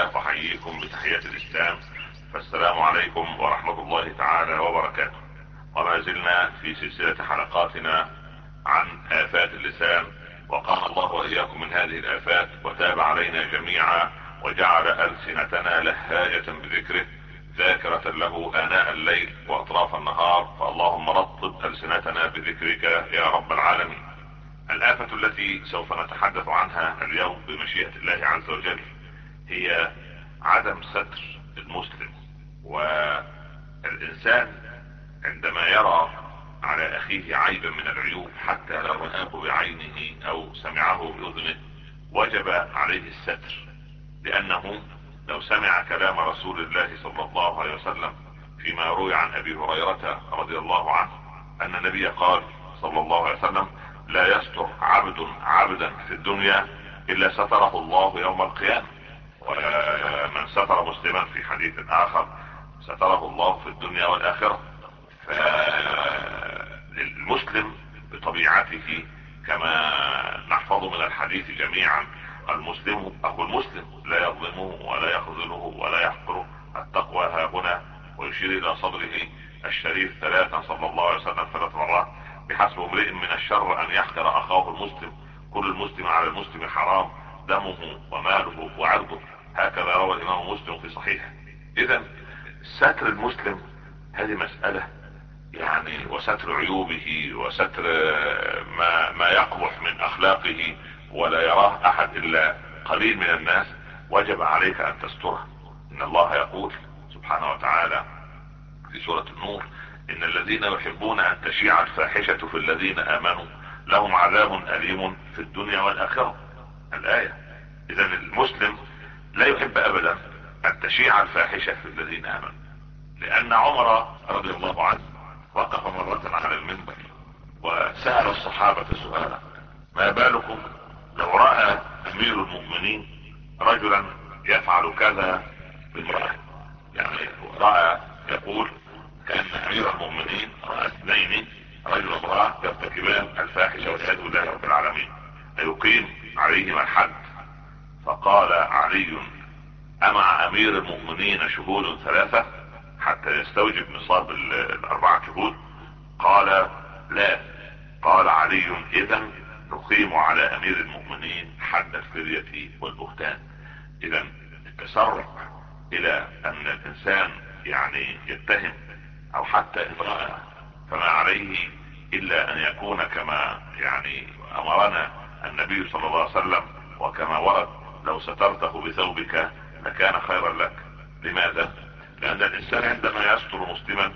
الله احييكم بتحية الإسلام. فالسلام عليكم ورحمة الله تعالى وبركاته. وما زلنا في سلسلة حلقاتنا عن آفات اللسان. وقام الله وإياكم من هذه الآفات وتاب علينا جميعا وجعل ألسنتنا لهاية بذكره ذاكرة له آناء الليل وأطراف النهار. فاللهم رطب ألسنتنا بذكرك يا رب العالمين. الآفة التي سوف نتحدث عنها اليوم بمشيئة الله عز وجل. هي عدم ستر المسلم والإنسان عندما يرى على أخيه عيبا من العيوب حتى لو رآه بعينه أو سمعه بأذنه وجب عليه الستر لأنه لو سمع كلام رسول الله صلى الله عليه وسلم فيما روي عن أبي هريرة رضي الله عنه أن النبي قال صلى الله عليه وسلم لا يستر عبد عبدا في الدنيا إلا ستره الله يوم القيامة. ومن ستر مسلما في حديث آخر ستره الله في الدنيا والآخرة. فالمسلم بطبيعته كما نحفظ من الحديث جميعا المسلم اخو المسلم لا يظلمه ولا يخذله ولا يحقره. التقوى ها هنا ويشير إلى صدره الشريف ثلاثا صلى الله عليه وسلم ثلاث مرات. بحسب امرئ من الشر أن يحقر أخاه المسلم. كل المسلم على المسلم حرام دمه وماله وعرضه. هكذا روى الإمام مسلم في صحيحه. إذا ستر المسلم هذه مسألة يعني وستر عيوبه وستر ما, ما يقبح من أخلاقه ولا يراه أحد إلا قليل من الناس وجب عليك أن تستره. إن الله يقول سبحانه وتعالى في سورة النور إن الذين يحبون أن تشيع الفاحشة في الذين آمنوا لهم عذاب أليم في الدنيا والآخرة. الآية. اذا المسلم لا يحب أبدا ان تشيع الفاحشة في الذين آمنوا لأن عمر رضي الله عنه وقف مرة على المنبر وسأل الصحابة سؤالا ما بالكم لو رأى أمير المؤمنين رجلا يفعل كذا بامرأة؟ يعني رأى يقول كأن أمير المؤمنين رأى اثنين رجل وامرأة يرتكبان الفاحشة والعياذ بالله رب العالمين. فيقيم عليهما الحد. فقال علي أمع أمير المؤمنين شهود ثلاثة حتى يستوجب نصاب الأربعة شهود؟ قال لا. قال علي اذا نقيم على أمير المؤمنين حد الفرية والبهتان. اذا التسرع إلى أن الإنسان يعني يتهم أو حتى امرأة فما عليه إلا أن يكون كما يعني أمرنا النبي صلى الله عليه وسلم وكما ورد لو سترته بثوبك لكان خيرا لك. لماذا؟ لأن الإنسان عندما يستر مسلما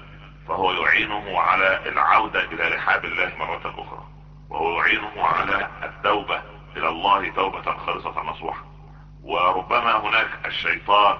فهو يعينه على العودة إلى رحاب الله مرة أخرى. وهو يعينه على التوبة إلى الله توبة خالصة نصوحة. وربما هناك الشيطان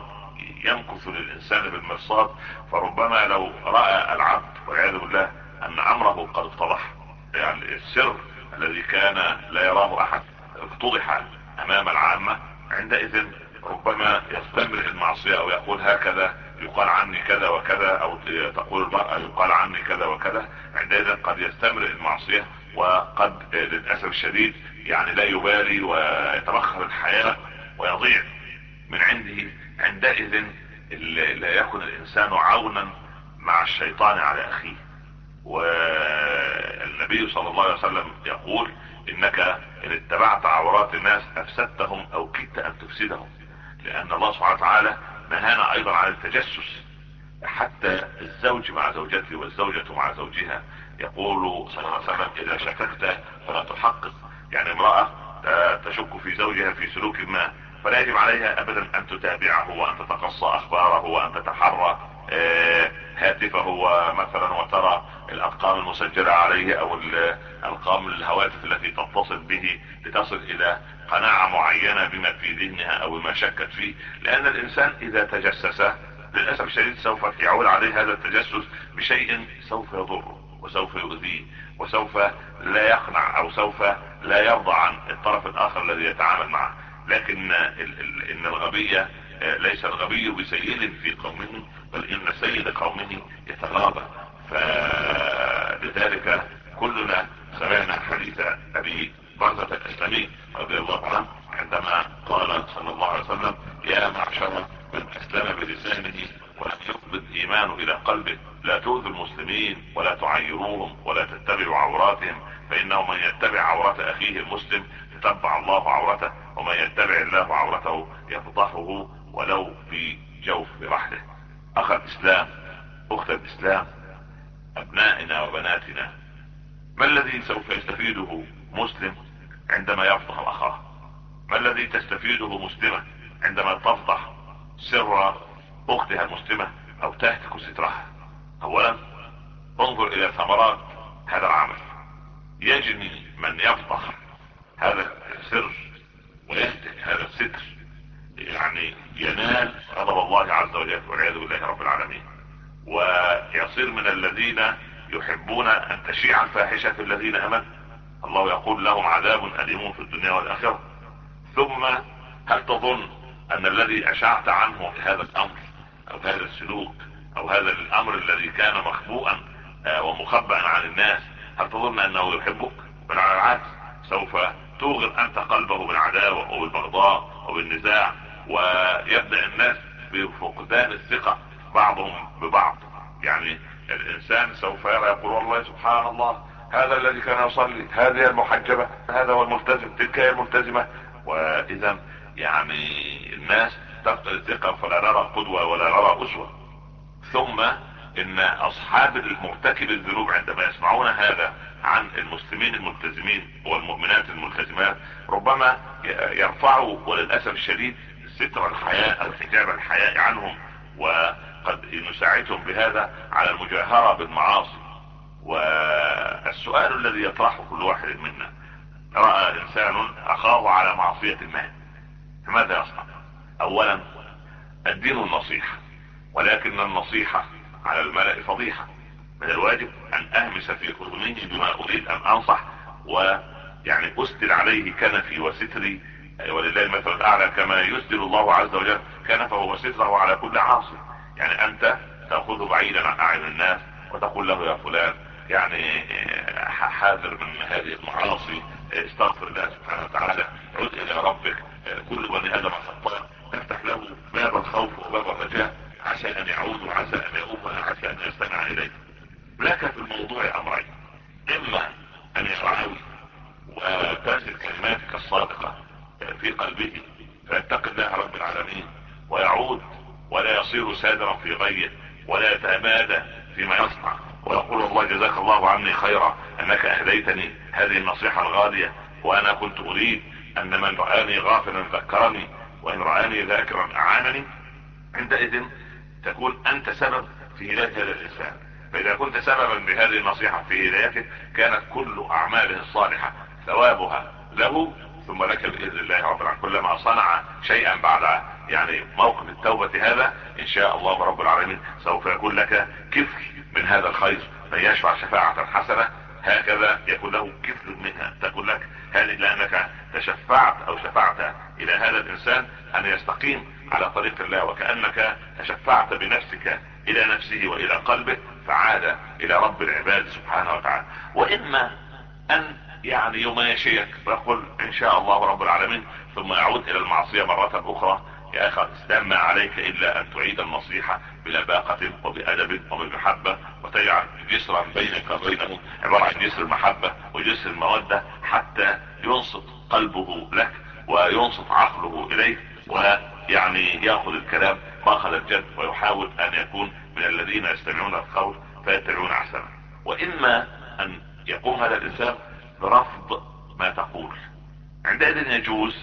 يمكث للإنسان بالمرصاد. فربما لو رأى العبد والعياذ بالله أن أمره قد اتضح يعني السر الذي كان لا يراه أحد. اتضح أمام العامة عندئذ ربما يستمر المعصية أو يقول هكذا يقال عني كذا وكذا أو تقول المرأة يقال عني كذا وكذا. عندئذ قد يستمر المعصية وقد للأسف الشديد يعني لا يبالي ويتبخر الحياة ويضيع. من عنده عندئذ لا يكن الإنسان عونا مع الشيطان على أخيه. والنبي صلى الله عليه وسلم يقول إنك إن اتبعت عورات الناس أفسدتهم أو كدت أن تفسدهم. لأن الله سبحانه وتعالى نهانا أيضا عن التجسس. حتى الزوج مع زوجته والزوجة مع زوجها يقول صلى الله عليه وسلم إذا شككت فلا تحقق. يعني امرأة تشك في زوجها في سلوك ما فلا يجب عليها ابدا أن تتابعه وأن تتقصى أخباره وأن تتحرى. هاتفه مثلا وترى الأرقام المسجلة عليه أو الأرقام الهواتف التي تتصل به لتصل إلى قناعة معينة بما في ذهنها أو بما شكت فيه لأن الإنسان إذا تجسس للأسف الشديد سوف يعود عليه هذا التجسس بشيء سوف يضره وسوف يؤذيه وسوف لا يقنع أو سوف لا يرضى عن الطرف الآخر الذي يتعامل معه. لكن إن الغبية ليس الغبي بسيد في قومه بل إن سيد قومه يتغاضى. فلذلك كلنا سمعنا حديث أبي برزة الاسلامي رضي الله عنه عندما قال صلى الله عليه وسلم يا يا معشر من أسلم بلسانه ولم يقبض ايمانه إلى قلبه لا تؤذوا المسلمين ولا تعيروهم ولا تتبعوا عوراتهم فإنه من يتبع عورات أخيه المسلم يتبع الله عورته ومن يتبع الله عورته يفضحه ولو في جوف رحله. أخ الإسلام أخت الإسلام أبنائنا وبناتنا. ما الذي سوف يستفيده مسلم عندما يفضح اخاه ما الذي تستفيده مسلمة عندما تفضح سر أختها المسلمة أو تهتك سترها؟ اولا انظر إلى ثمرات هذا العمل. يجني من يفضح هذا السر ويهتك هذا الستر يعني ينال غضب وجل والعياذ بالله رب العالمين. ويصير من الذين يحبون أن تشيع الفاحشة في الذين امنوا الله يقول لهم عذاب أليم في الدنيا والآخرة. ثم هل تظن أن الذي أشعت عنه هذا الأمر أو هذا السلوك أو هذا الأمر الذي كان مخبوءا آه، ومخبأ عن الناس هل تظن أنه يحبك؟ بل على العكس سوف توغر أنت قلبه بالعداوة وبالبغضاء وبالنزاع ويبدأ الناس بفقدان الثقة بعضهم ببعض. يعني الإنسان سوف يرى يقول والله سبحان الله هذا الذي كان يصلي هذه المحجبة هذا هو الملتزم تلك هي الملتزمة. وإذا يعني الناس تفقد الثقة فلا نرى قدوة ولا نرى أسوة. ثم إن أصحاب المرتكب الذنوب عندما يسمعون هذا عن المسلمين الملتزمين والمؤمنات الملتزمات ربما يرفعوا وللأسف الشديد ستر الحياء أو حجاب الحياء عنهم وقد نساعدهم بهذا على المجاهرة بالمعاصي. والسؤال الذي يطرحه كل واحد منا رأى إنسان اخاه على معصية ما فماذا يصنع؟ اولا الدين النصيحة ولكن النصيحة على الملأ فضيحة. من الواجب أن أهمس في اذنه بما أريد أن أنصح ويعني اسدل عليه كنفي وستري ولله المثل الأعلى كما يسدل الله عز وجل كنفه وستره على كل عاصي. يعني أنت تأخذه بعيدا عن أعين الناس وتقول له يا فلان يعني حاذر من هذه المعاصي استغفر الله سبحانه وتعالى عد إلى ربك كل بني آدم خطاء تفتح له باب الخوف وباب الرجاء عسى ان يعود وعسى ان يؤوب وعسى ان يستمع اليك لك في الموضوع امرين اما ان يفعل وتنزل كلماتك الصادقة في قلبه فيتقي الله رب العالمين ويعود ولا يصير سادرا في غيه ولا يتمادى فيما يصنع ويقول الله جزاك الله عني خيرا. أنك أهديتني هذه النصيحة الغالية وأنا كنت أريد أن من رآني غافلا ذكرني وإن رآني ذاكرا أعانني. عندئذ تكون أنت سبب في هداية هذا الإنسان. فإذا كنت سببا بهذه النصيحة في هدايته كانت كل أعماله الصالحة ثوابها له ثم لك بإذن الله رب العالمين. كلما صنع شيئا بعد يعني موقف التوبة هذا إن شاء الله رب العالمين سوف يكون لك كفل من هذا الخير. من يشفع شفاعة حسنة؟ هكذا يكون له كفل منها. تقول لك هذه لأنك تشفعت أو شفعت إلى هذا الإنسان أن يستقيم على طريق الله وكأنك تشفعت بنفسك إلى نفسه وإلى قلبه فعاد إلى رب العباد سبحانه وتعالى. وإما أن يعني يماشيك ويقول إن شاء الله رب العالمين ثم يعود إلى المعصية مرة أخرى يا أخي ما عليك إلا أن تعيد النصيحة بلباقة وبأدب وبمحبة وتجعل جسرا بينك وبينه عبارة عن جسر المحبة وجسر المودة حتى ينصت قلبه لك وينصت عقله إليك ويعني يأخذ الكلام مأخذ الجد ويحاول أن يكون من الذين يستمعون القول فيتبعون أحسنه. وإما أن يقوم هذا الإنسان برفض ما تقول. عندئذ يجوز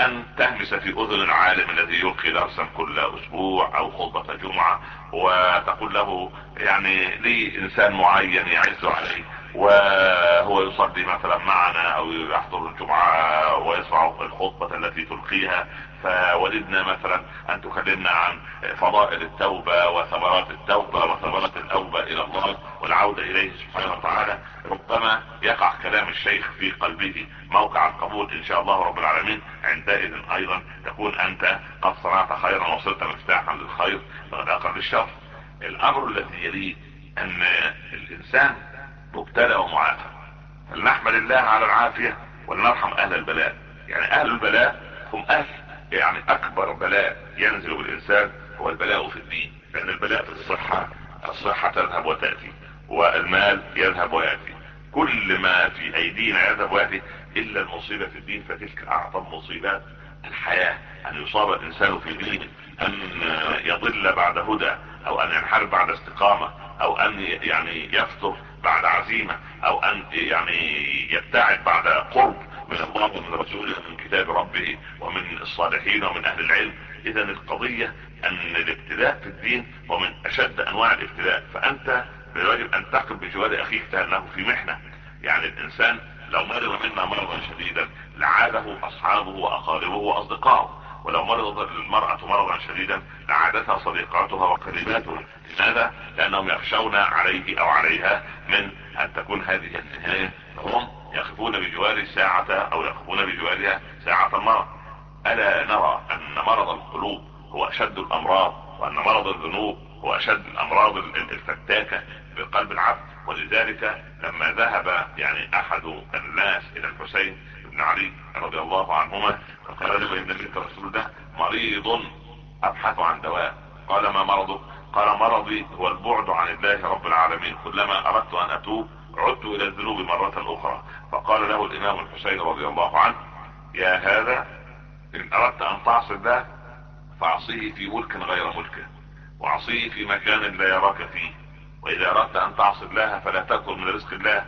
أن تهمس في أذن العالم الذي يلقي درسا كل أسبوع أو خطبة جمعة وتقول له يعني لي إنسان معين يعز عليه وهو يصلي مثلا معنا أو يحضر الجمعة ويسمع الخطبة التي تلقيها فوددنا مثلا أن تكلمنا عن فضائل التوبة وثمرات التوبة وثمرات الأوبة إلى الله والعودة إليه سبحانه وتعالى ربما يقع كلام الشيخ في قلبه موقع القبول إن شاء الله رب العالمين. عندئذ أيضا تكون أنت قد صنعت خيرا وصلت مفتاحا للخير فغداقا للشر الأمر الذي يليه أن الإنسان مبتلى ومعافى. فلنحمد الله على العافية ولنرحم أهل البلاء. يعني أهل البلاء هم أهل يعني أكبر بلاء ينزل بالانسان هو البلاء في الدين. لأن البلاء في الصحة الصحة تذهب وتأتي والمال يذهب ويأتي. كل ما في أيدينا يذهب ويأتي. إلا المصيبة في الدين فتلك أعظم مصيبات الحياة. أن يصاب الإنسان في دينه أن يضل بعد هدى أو أن ينحرف بعد استقامة أو أن يعني يفتر بعد عزيمة أو أن يعني يبتعد بعد قرب من الله ومن رسوله ومن كتاب ربه ومن الصالحين ومن أهل العلم. إذا القضية أن الابتلاء في الدين هو من أشد أنواع الابتلاء. فأنت يجب أن تقف بجوار أخيك لأنه في محنة. يعني الإنسان لو مرض منا مرضا شديدا لعاده اصحابه واقاربه واصدقائه. ولو مرضت المرأة مرضا شديدا لعادتها صديقاتها وقريباتها. لماذا؟ لأنهم يخشون عليه أو عليها من أن تكون هذه النهاية. هم يقفون بجوار ساعة أو يقفون بجوارها ساعة المرض. ألا نرى أن مرض القلوب هو أشد الأمراض وأن مرض الذنوب هو اشد الامراض الفتاكة بقلب العبد. ولذلك لما ذهب يعني أحد الناس إلى الحسين بن علي رضي الله عنهما فقال له إن بنت الرسول ده مريض أبحث عن دواء. قال ما مرضه قال مرضي هو البعد عن الله رب العالمين. كلما أردت أن أتوب عدت إلى الذنوب مرة أخرى. فقال له الإمام الحسين رضي الله عنه يا هذا إن أردت أن تعصي الله فاعصيه في ملك غير ملكه. وعصيه في مكان لا يراك فيه. وإذا أردت أن تعصي الله فلا تكن من رزق الله.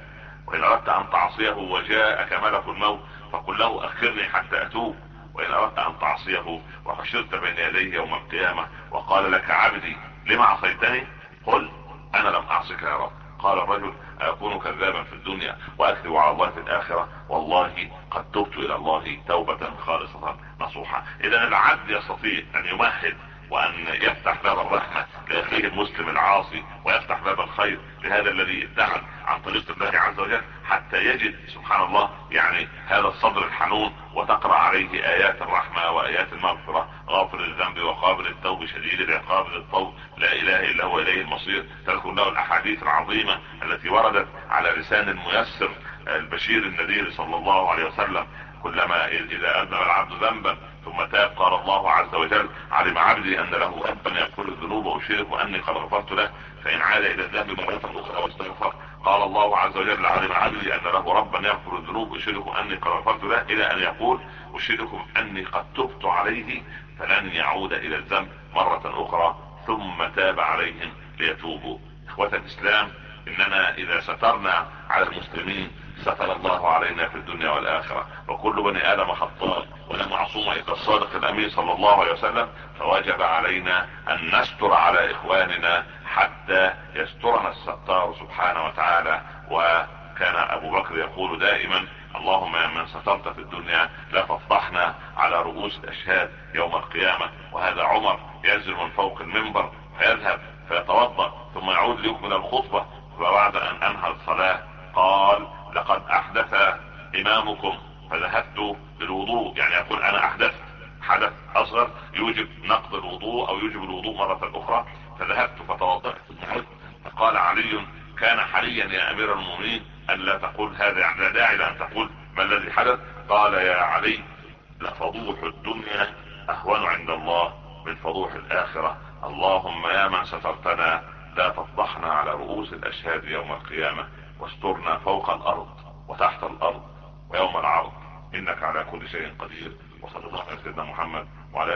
وإن أردت أن تعصيه وجاءك ملك الموت فقل له أخرني حتى أتوب. وإن أردت أن تعصيه وحشرت بين يديه يوم القيامة وقال لك عبدي لما عصيتني؟ قل أنا لم أعصك يا رب. قال الرجل أكون كذابا في الدنيا وأكذب على الله في الآخرة؟ والله قد تبت إلى الله توبة خالصة نصوحة إذا العبد يستطيع أن يمهد وأن يفتح باب الرحمة لأخيه المسلم العاصي ويفتح باب الخير لهذا الذي ابتعد عن طريق الله عز وجل حتى يجد سبحان الله يعني هذا الصدر الحنون وتقرأ عليه آيات الرحمة وآيات المغفرة غافر الذنب وقابل التوب شديد العقاب للطوب لا إله إلا هو إليه المصير. تذكر له الأحاديث العظيمة التي وردت على لسان الميسر البشير النذير صلى الله عليه وسلم كلما إذا اذنب العبد ذنبا ثم تاب. قال الله عز وجل علم عبدي أن له ربا يغفر الذنوب واشرك وأني قد غفرت له فإن عاد إلى الذنب مرة أخرى واستغفر. قال الله عز وجل علم عبدي أن له ربا يغفر الذنوب واشرك اني قد غفرت له إلى أن يقول اشركم أني قد تبت عليه فلن يعود إلى الذنب مرة أخرى. ثم تاب عليهم ليتوبوا. إخوة الإسلام إننا إذا سترنا على المسلمين ستر الله علينا في الدنيا والآخرة. وكل بني آدم خطاء. ولا معصوم إلا الصادق الأمين صلى الله عليه وسلم. فوجب علينا أن نستر على إخواننا حتى يسترنا الستار سبحانه وتعالى. وكان أبو بكر يقول دائما اللهم يا من سترت في الدنيا لا تفضحنا على رؤوس الأشهاد يوم القيامة. وهذا عمر ينزل من فوق المنبر فيذهب فيتوضأ ثم يعود ليكمل الخطبة. وبعد أن أنهى الصلاة قال لقد أحدث إمامكم فذهبت للوضوء. يعني يقول أنا أحدثت حدث أصغر يوجب نقض الوضوء أو يوجب الوضوء مرة أخرى. فذهبت فتوضأت. فقال علي كان حريا يا أمير المؤمنين أن لا تقول هذا يعني لا داعي لأن تقول ما الذي حدث. قال يا علي لفضوح الدنيا أهون عند الله من فضوح الآخرة. اللهم يا من سترتنا لا تفضحنا على رؤوس الأشهاد يوم القيامة. واسترنا فوق الأرض وتحت الأرض ويوم العرض. إنك على كل شيء قدير. وصلى الله على سيدنا محمد وعلى